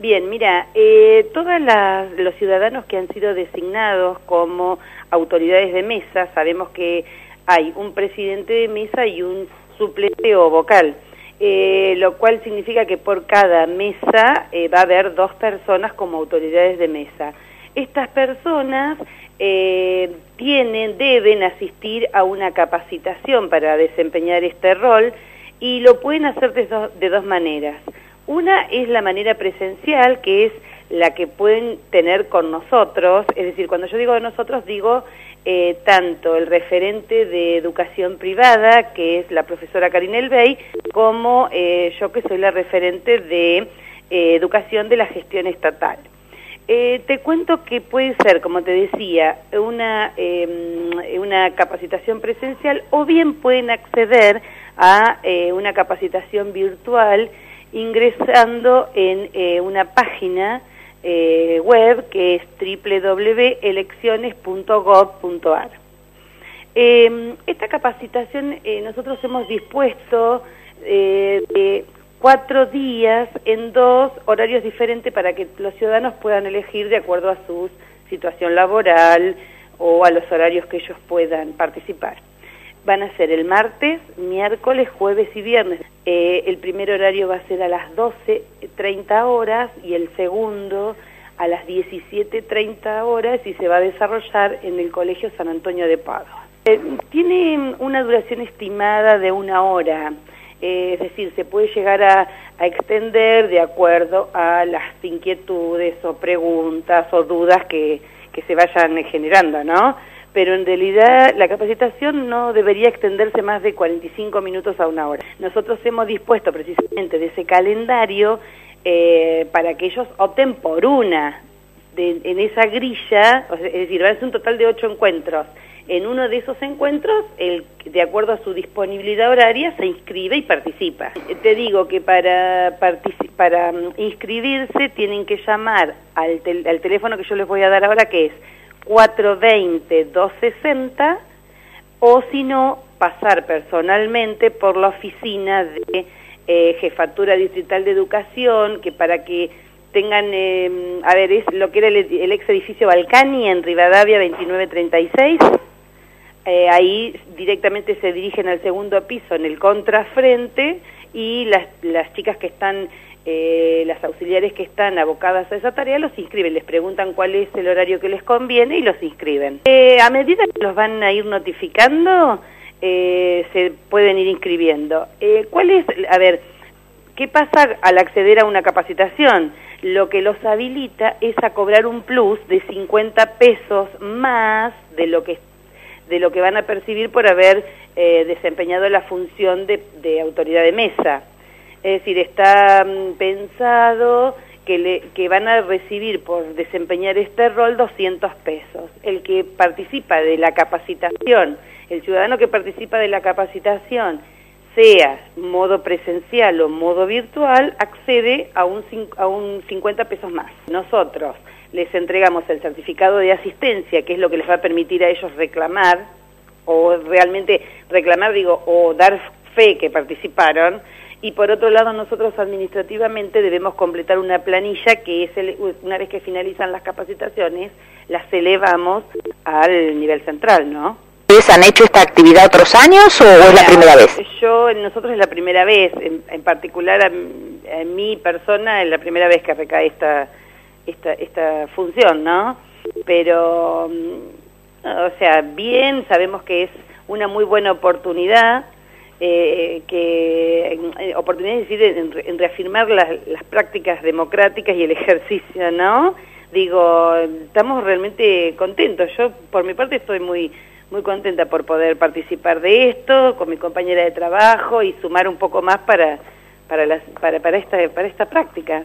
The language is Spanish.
Bien, mira, eh, todos los ciudadanos que han sido designados como autoridades de mesa, sabemos que hay un presidente de mesa y un suplente o vocal, eh, lo cual significa que por cada mesa eh, va a haber dos personas como autoridades de mesa. Estas personas eh, tienen, deben asistir a una capacitación para desempeñar este rol y lo pueden hacer de dos maneras. Una es la manera presencial, que es la que pueden tener con nosotros, es decir, cuando yo digo de nosotros, digo eh, tanto el referente de educación privada, que es la profesora Karine Elbey, como eh, yo que soy la referente de eh, educación de la gestión estatal. te cuento que puede ser, como te decía, una, una capacitación presencial o bien pueden acceder a una capacitación virtual ingresando en eh, una página eh, web que es www.elecciones.gov.ar. Em, esta capacitación eh, nosotros hemos dispuesto de cuatro días en dos horarios diferentes para que los ciudadanos puedan elegir de acuerdo a su situación laboral o a los horarios que ellos puedan participar van a ser el martes, miércoles, jueves y viernes. Eh, el primer horario va a ser a las 12.30 horas y el segundo a las 17.30 horas y se va a desarrollar en el Colegio San Antonio de Padua. Eh, tiene una duración estimada de una hora, eh, es decir, se puede llegar a, a extender de acuerdo a las inquietudes o preguntas o dudas que, que se vayan generando, ¿no? Pero en realidad la capacitación no debería extenderse más de 45 minutos a una hora. Nosotros hemos dispuesto precisamente de ese calendario eh, para que ellos opten por una en esa grilla, es decir, va a ser un total de ocho encuentros. En uno de esos encuentros, el, de acuerdo a su disponibilidad horaria, se inscribe y participa. Te digo que para, para mm, inscribirse tienen que llamar al, al teléfono que yo les voy a dar ahora, que es 420-260 o si no, pasar personalmente por la oficina de eh, Jefatura Distrital de Educación, que para que tengan, eh, a ver, es lo que era el, ex edificio Balcani en Rivadavia 2936. Eh, ahí directamente se dirigen al segundo piso en el contrafrente y las, las chicas que están eh, las auxiliares que están abocadas a esa tarea los inscriben, les preguntan cuál es el horario que les conviene y los inscriben. Eh, a medida que los van a ir notificando, eh, se pueden ir inscribiendo. ¿Cuál es, a ver, qué pasa al acceder a una capacitación? Lo que los habilita es a cobrar un plus de 50 pesos más de lo que de lo que van a percibir por haber desempeñado la función de autoridad de mesa. Es decir, está mm, pensado que, le, que van a recibir por desempeñar este rol 200 pesos. El que participa de la capacitación, el ciudadano que participa de la capacitación, sea modo presencial o modo virtual, accede a un, a un 50 pesos más. Nosotros les entregamos el certificado de asistencia, que es lo que les va a permitir a ellos reclamar, o realmente reclamar, digo, o dar fe que participaron, y por otro lado nosotros administrativamente debemos completar una planilla que es una vez que finalizan las capacitaciones las elevamos al nivel central, ¿no? ¿Ustedes han hecho esta actividad otros años o es la primera vez? Yo, nosotros es la primera vez, en, particular a, mi persona es la primera vez que recae esta, esta, esta función, ¿no? Pero, mm, o sea, bien, sabemos que es una muy buena oportunidad eh, que eh, oportunidad decir en, reafirmar las, las, prácticas democráticas y el ejercicio, ¿no? Digo, estamos realmente contentos. Yo, por mi parte, estoy muy muy contenta por poder participar de esto con mi compañera de trabajo y sumar un poco más para para las, para para esta para esta práctica.